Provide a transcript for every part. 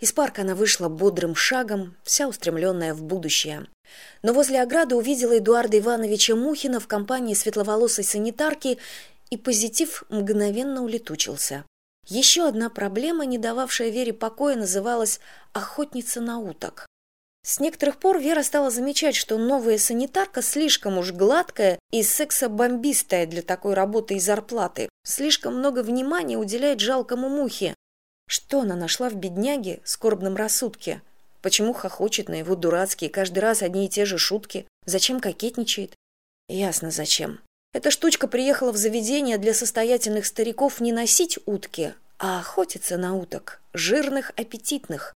из парка она вышла бодрым шагом вся устремленная в будущее. Но возле ограды увидела эдуарда ивановича мухина в компании светловолосой санитарки и позитив мгновенно улетучился. Еще одна проблема не дававшая вере покоя называлась охотница на уток с некоторых пор вера стала замечать что новая санитарка слишком уж гладкая и сексобомбистая для такой работы и зарплаты. Слишком много внимания уделяет жалкому мухе что она нашла в бедняге скорбном рассудке? Почему хохочет на его дурацкие каждый раз одни и те же шутки? Зачем кокетничает? Ясно зачем. Эта штучка приехала в заведение для состоятельных стариков не носить утки а охотиться на уток жирных аппетитных.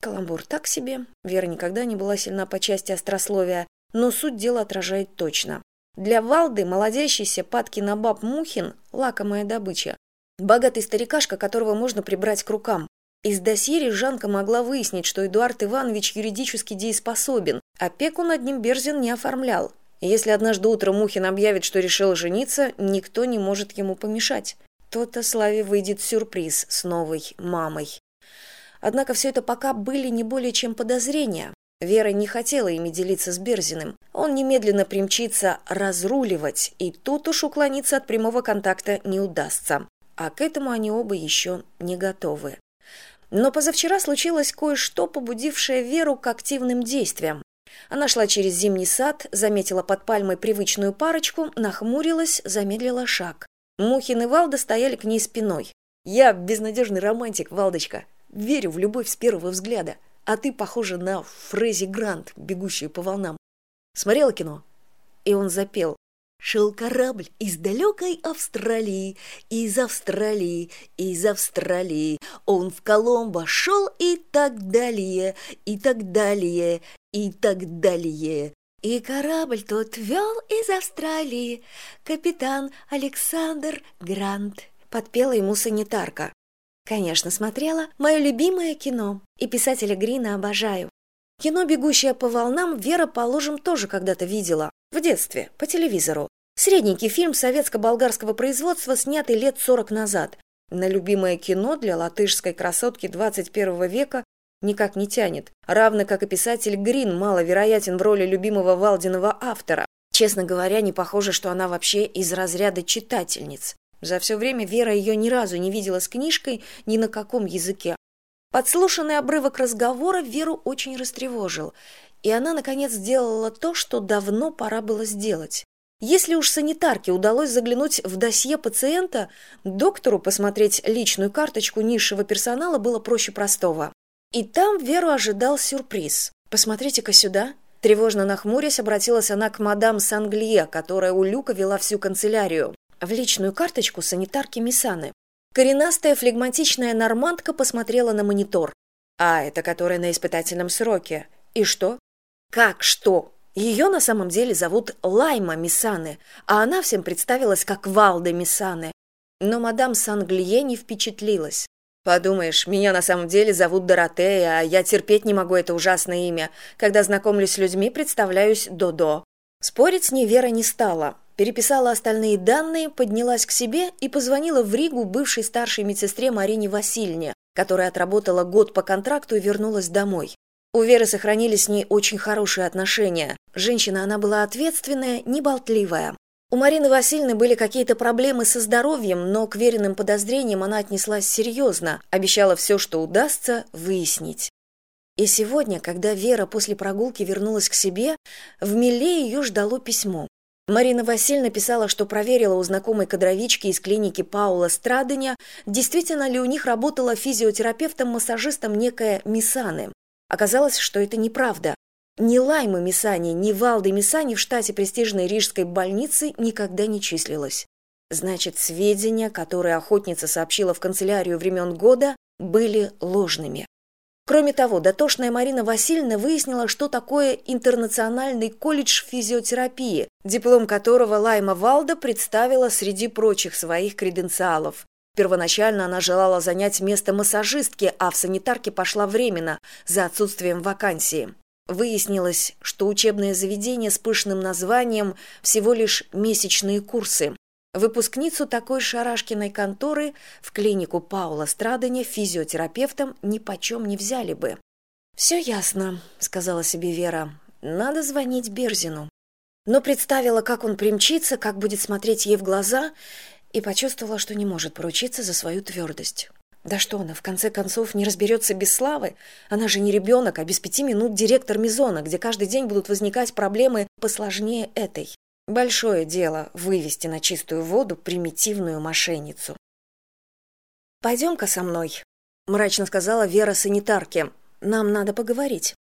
Каламбур так себе. Вера никогда не была сильна по части острословия но суть дела отражает точно. Для валды молодящийся падки на баб мухин лакомая добыча богатый старикашка которого можно прибрать к рукам из досье жанка могла выяснить что эдуард иванович юридически дееспособен опеку над ним берзин не оформлял если однажды утром мухин объявит что решил жениться никто не может ему помешать то то славе выйдет сюрприз с новой мамой Однако все это пока были не более чем подозрения. Вера не хотела ими делиться с Берзиным. Он немедленно примчится разруливать, и тут уж уклониться от прямого контакта не удастся. А к этому они оба еще не готовы. Но позавчера случилось кое-что, побудившее Веру к активным действиям. Она шла через зимний сад, заметила под пальмой привычную парочку, нахмурилась, замедлила шаг. Мухин и Валда стояли к ней спиной. «Я безнадежный романтик, Валдочка», верю в любовь с первого взгляда а ты похожа на фрези грант бегущую по волнам смотрела кино и он запел шел корабль из далекой австралии из австралии из австралии. Он в коломбо шел и так далее и так далее и так далее. И корабль тот вел из австралии. Капитан александр грант. Подпела ему санитарка. Конечно смотрела. Мое любимое кино. И писателя грина обожаю. Кино бегущее по волнам вера положим тоже когда то видела в детстве по телевизору. Средненький фильм советско болгарского производства снятый лет сорок назад. На любимое кино для латышской красотки двадцать первого века никак не тянет. Равно как и писатель грин маловероятен в роли любимого валдиного автора. Честно говоря не похоже что она вообще из разряда читательниц. За все время вера ее ни разу не видела с книжкой ни на каком языке подслушанный обрывок разговора веру очень растревожил и она наконец сделала то что давно пора было сделать. Если уж санитарке удалось заглянуть в досье пациента доктору посмотреть личную карточку низшего персонала было проще простого. И там веру ожидал сюрприз. Посмотрите ка сюда тревожно нахмурясь обратилась она к мадам санглие которая у люка вела всю канцелярию. В личную карточку санитарки Мисаны. Коренастая флегматичная нормандка посмотрела на монитор. А, это которая на испытательном сроке. И что? Как что? Ее на самом деле зовут Лайма Мисаны, а она всем представилась как Валда Мисаны. Но мадам Санглие не впечатлилась. Подумаешь, меня на самом деле зовут Доротея, а я терпеть не могу это ужасное имя. Когда знакомлюсь с людьми, представляюсь Додо. Спорить с ней Вера не стала переписала остальные данные поднялась к себе и позвонила в ригу бывшей старшей медсестре марине васильевне которая отработала год по контракту и вернулась домой. У веры сохранились с ней очень хорошие отношения. Женщина она была ответственная неболтливая. У марины васильевны были какие то проблемы со здоровьем но к веренным подозрениям она отнеслась серьезно обещала все что удастся выяснить. И сегодня когда вера после прогулки вернулась к себе в миле ее ждало письмо Марина Васильевна писала, что проверила у знакомой кадровички из клиники Паула Страдыня, действительно ли у них работала физиотерапевтом-массажистом некая Мисаны. Оказалось, что это неправда. Ни Лаймы Мисани, ни Валды Мисани в штате престижной рижской больницы никогда не числилось. Значит, сведения, которые охотница сообщила в канцелярию времен года, были ложными. Кроме того, дотошная Марина Васильевна выяснила, что такое интернациональный колледж физиотерапии, диплом которого Лайма Валда представила среди прочих своих креденциалов. Первоначально она желала занять место массажистки, а в санитарке пошла временно, за отсутствием вакансии. Выяснилось, что учебное заведение с пышным названием всего лишь месячные курсы. Выпускницу такой шарашкиной конторы в клинику паула страдания физиотерапевтом ни почем не взяли бы. Все ясно сказала себе вера. Надо звонить берзину но представила как он примчится как будет смотреть ей в глаза и почувствовала что не может поручиться за свою твердость да что она в конце концов не разберется без славы? Она же не ребенок а без пяти минут директор мизона где каждый день будут возникать проблемы посложнее этой большое дело вывести на чистую воду примитивную мошенницу. Пойдем ка со мной мрачно сказала вера санитарке. Нам надо поговорить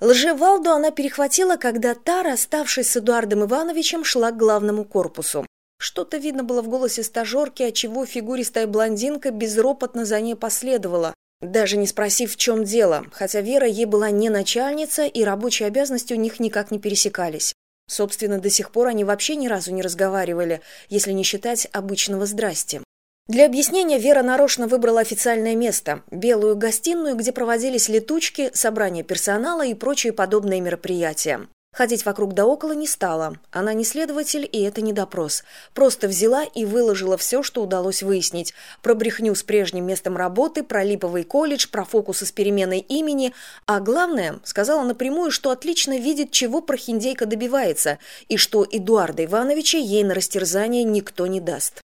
лжевалду она перехватила когда та расставшись с эдуардом ивановичем шла к главному корпусу. Что то видно было в голосе стажерки отчего фигуристая блондинка безропотно за ней последовала даже не спросив в чем дело хотя вера ей была не начальница и рабочие обязанности у них никак не пересекались собственно до сих пор они вообще ни разу не разговаривали если не считать обычного здрасте для объяснения вера нарочно выбрала официальное место белую гостиную где проводились летучки собрания персонала и прочие подобные мероприятия ходить вокруг да около не стала. Она не следователь и это не допрос. Просто взяла и выложила все что удалось выяснить. Про брехню с прежним местом работы про липовый колледж про фокусы с переменой имени. А главное сказала напрямую что отлично видит чего прохиндейка добивается и что эдуарда ивановича ей на растерзание никто не даст